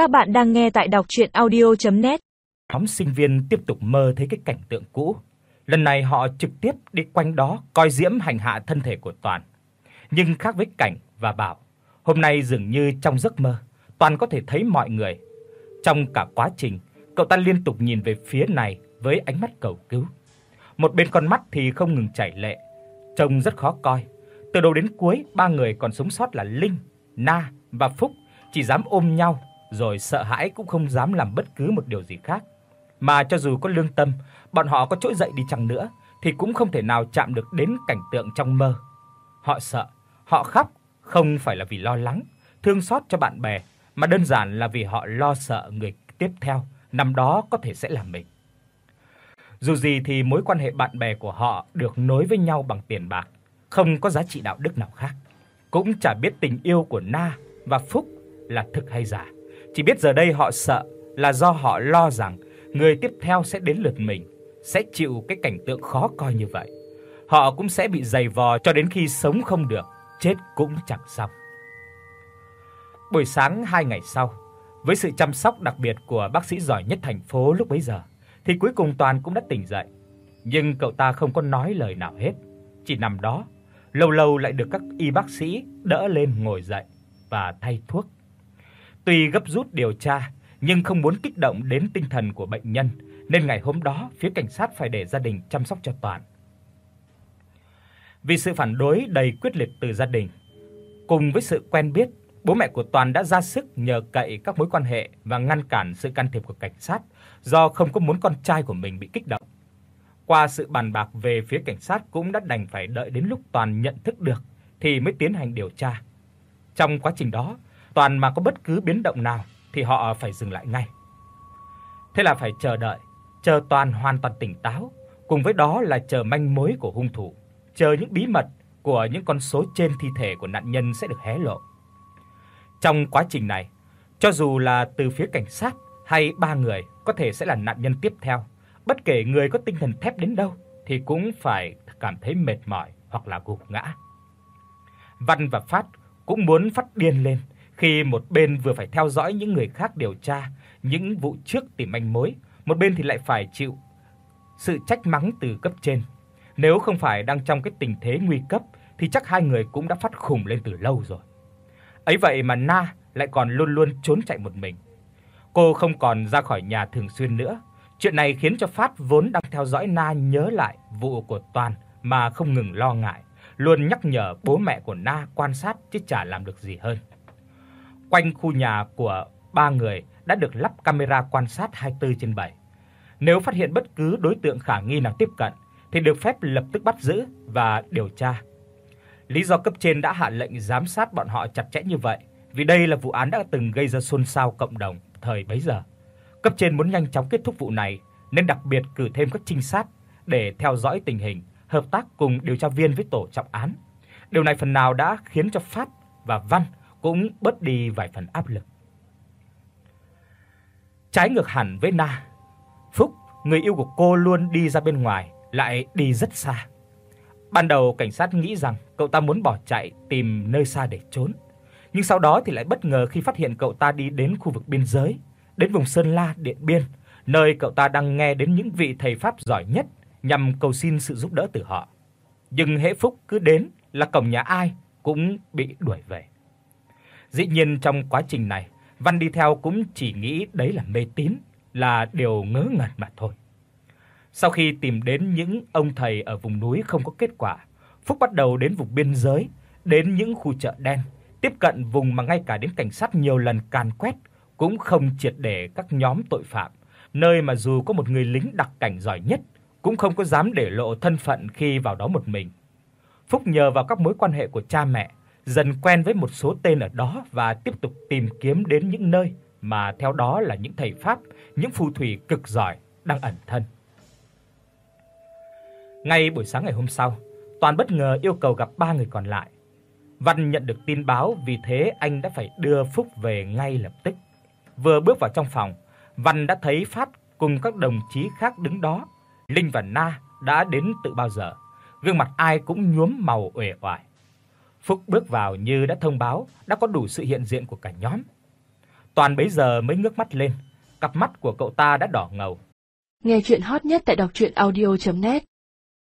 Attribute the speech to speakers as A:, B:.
A: Các bạn đang nghe tại đọc audio net
B: Nhóm sinh viên tiếp tục mơ thấy cái cảnh tượng cũ. Lần này họ trực tiếp đi quanh đó coi diễm hành hạ thân thể của Toàn. Nhưng khác với Cảnh và Bảo, hôm nay dường như trong giấc mơ, Toàn có thể thấy mọi người. Trong cả quá trình, cậu ta liên tục nhìn về phía này với ánh mắt cầu cứu. Một bên con mắt thì không ngừng chảy lệ, trông rất khó coi. Từ đầu đến cuối, ba người còn sống sót là Linh, Na và Phúc chỉ dám ôm nhau rồi sợ hãi cũng không dám làm bất cứ một điều gì khác. Mà cho dù có lương tâm, bọn họ có trỗi dậy đi chăng nữa thì cũng không thể nào chạm được đến cảnh tượng trong mơ. Họ sợ, họ khóc không phải là vì lo lắng, thương xót cho bạn bè, mà đơn giản là vì họ lo sợ người tiếp theo năm đó có thể sẽ là mình. Dù gì thì mối quan hệ bạn bè của họ được nối với nhau bằng tiền bạc, không có giá trị đạo đức nào khác. Cũng chả biết tình yêu của Na và Phúc là thực hay giả. Chỉ biết giờ đây họ sợ là do họ lo rằng người tiếp theo sẽ đến lượt mình, sẽ chịu cái cảnh tượng khó coi như vậy. Họ cũng sẽ bị dày vò cho đến khi sống không được, chết cũng chẳng xong. Buổi sáng hai ngày sau, với sự chăm sóc đặc biệt của bác sĩ giỏi nhất thành phố lúc bấy giờ, thì cuối cùng Toàn cũng đã tỉnh dậy. Nhưng cậu ta không có nói lời nào hết, chỉ nằm đó, lâu lâu lại được các y bác sĩ đỡ lên ngồi dậy và thay thuốc. Tuy gấp rút điều tra, nhưng không muốn kích động đến tinh thần của bệnh nhân, nên ngày hôm đó phía cảnh sát phải để gia đình chăm sóc cho Toàn. Vì sự phản đối đầy quyết liệt từ gia đình, cùng với sự quen biết, bố mẹ của Toàn đã ra sức nhờ cậy các mối quan hệ và ngăn cản sự can thiệp của cảnh sát do không có muốn con trai của mình bị kích động. Qua sự bàn bạc về phía cảnh sát cũng đã đành phải đợi đến lúc Toàn nhận thức được thì mới tiến hành điều tra. Trong quá trình đó, Toàn mà có bất cứ biến động nào thì họ phải dừng lại ngay. Thế là phải chờ đợi, chờ Toàn hoàn toàn tỉnh táo, cùng với đó là chờ manh mối của hung thủ, chờ những bí mật của những con số trên thi thể của nạn nhân sẽ được hé lộ. Trong quá trình này, cho dù là từ phía cảnh sát hay ba người có thể sẽ là nạn nhân tiếp theo, bất kể người có tinh thần thép đến đâu thì cũng phải cảm thấy mệt mỏi hoặc là gục ngã. Văn và Phát cũng muốn phát điên lên khi một bên vừa phải theo dõi những người khác điều tra những vụ trước tìm manh mối, một bên thì lại phải chịu sự trách mắng từ cấp trên. Nếu không phải đang trong cái tình thế nguy cấp thì chắc hai người cũng đã phát khủng lên từ lâu rồi. Ấy vậy mà Na lại còn luôn luôn trốn chạy một mình. Cô không còn ra khỏi nhà thường xuyên nữa. Chuyện này khiến cho Phát vốn đang theo dõi Na nhớ lại vụ của Toàn mà không ngừng lo ngại, luôn nhắc nhở bố mẹ của Na quan sát chứ chả làm được gì hơn. Quanh khu nhà của ba người đã được lắp camera quan sát 24 trên 7. Nếu phát hiện bất cứ đối tượng khả nghi nào tiếp cận thì được phép lập tức bắt giữ và điều tra. Lý do cấp trên đã hạ lệnh giám sát bọn họ chặt chẽ như vậy vì đây là vụ án đã từng gây ra xôn xao cộng đồng thời bấy giờ. Cấp trên muốn nhanh chóng kết thúc vụ này nên đặc biệt cử thêm các trinh sát để theo dõi tình hình, hợp tác cùng điều tra viên với tổ trọng án. Điều này phần nào đã khiến cho Phát và Văn cũng bớt đi vài phần áp lực. Trái ngược hẳn với Na, Phúc, người yêu của cô luôn đi ra bên ngoài, lại đi rất xa. Ban đầu cảnh sát nghĩ rằng cậu ta muốn bỏ chạy tìm nơi xa để trốn, nhưng sau đó thì lại bất ngờ khi phát hiện cậu ta đi đến khu vực biên giới, đến vùng Sơn La, Điện Biên, nơi cậu ta đang nghe đến những vị thầy pháp giỏi nhất nhằm cầu xin sự giúp đỡ từ họ. Nhưng hễ Phúc cứ đến là cổng nhà ai cũng bị đuổi về. Dĩ nhiên trong quá trình này, Văn đi theo cũng chỉ nghĩ đấy là mê tín, là điều ngớ ngẩn mà thôi. Sau khi tìm đến những ông thầy ở vùng núi không có kết quả, Phúc bắt đầu đến vùng biên giới, đến những khu chợ đen, tiếp cận vùng mà ngay cả đến cảnh sát nhiều lần càn quét cũng không triệt để các nhóm tội phạm, nơi mà dù có một người lính đặc cảnh giỏi nhất cũng không có dám để lộ thân phận khi vào đó một mình. Phúc nhờ vào các mối quan hệ của cha mẹ, dần quen với một số tên ở đó và tiếp tục tìm kiếm đến những nơi mà theo đó là những thầy pháp, những phù thủy cực giỏi đang ẩn thân. Ngay buổi sáng ngày hôm sau, Toàn bất ngờ yêu cầu gặp ba người còn lại. Văn nhận được tin báo, vì thế anh đã phải đưa Phúc về ngay lập tức. Vừa bước vào trong phòng, Văn đã thấy Phát cùng các đồng chí khác đứng đó. Linh và Na đã đến từ bao giờ, gương mặt ai cũng nhuốm màu uể oải. Phúc bước vào như đã thông báo, đã có đủ sự hiện diện của cả nhóm. Toàn bấy giờ mới ngước mắt lên, cặp mắt của cậu ta đã đỏ ngầu.
C: Nghe truyện hot nhất tại doctruyenaudio.net